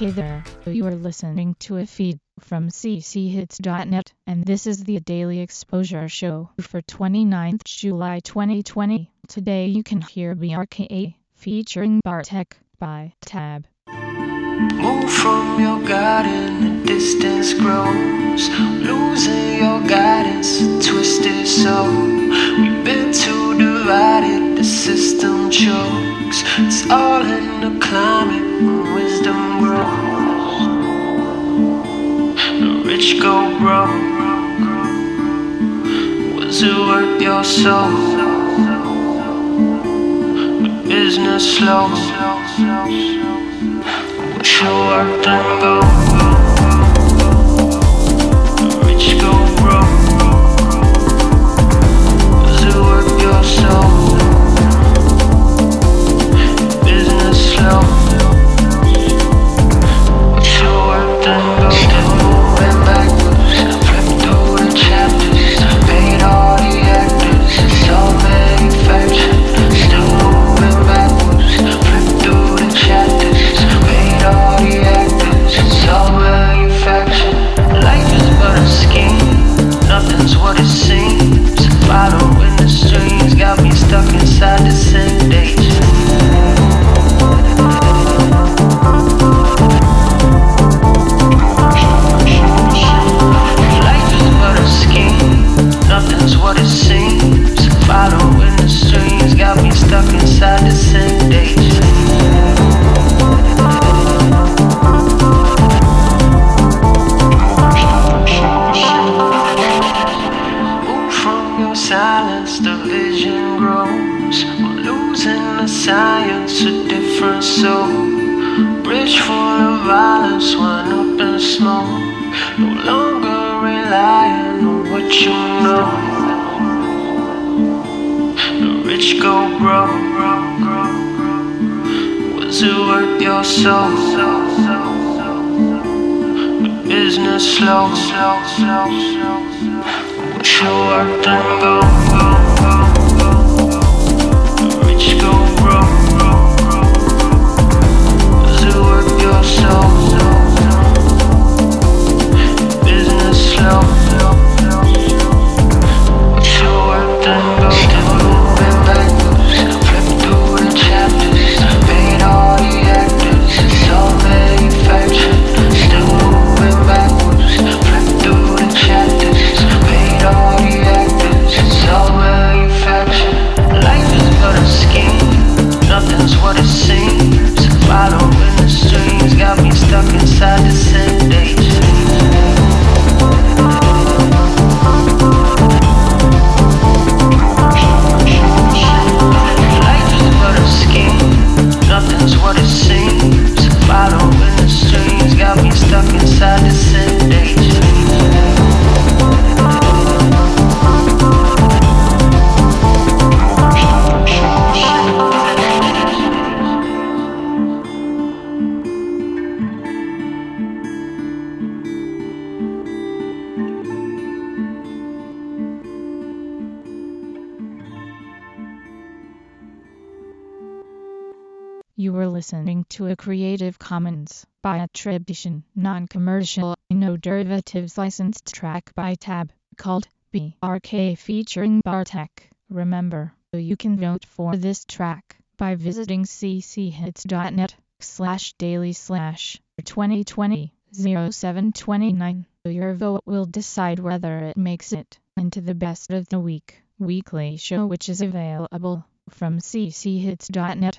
Hey there, you are listening to a feed from cchits.net, and this is the Daily Exposure Show for 29th July 2020. Today you can hear BRKA featuring Bartek by Tab. Move from your garden, the distance grows. Losing your guidance, twisted soul. We've been too divided, the system chokes. The go broke. Was it worth your soul? The business slow. Wish you worked and go. Science, a different soul. Bridge full of violence, one up in smoke. No longer relying on what you know. The rich go broke. Was it worth your soul? The business slow, slow, slow, slow. Wish you worked and go. You were listening to a Creative Commons by attribution, non-commercial, no derivatives licensed track by Tab, called BRK featuring Bartek. Remember, you can vote for this track by visiting cchits.net slash daily slash 2020 0729. Your vote will decide whether it makes it into the best of the week weekly show which is available from cchits.net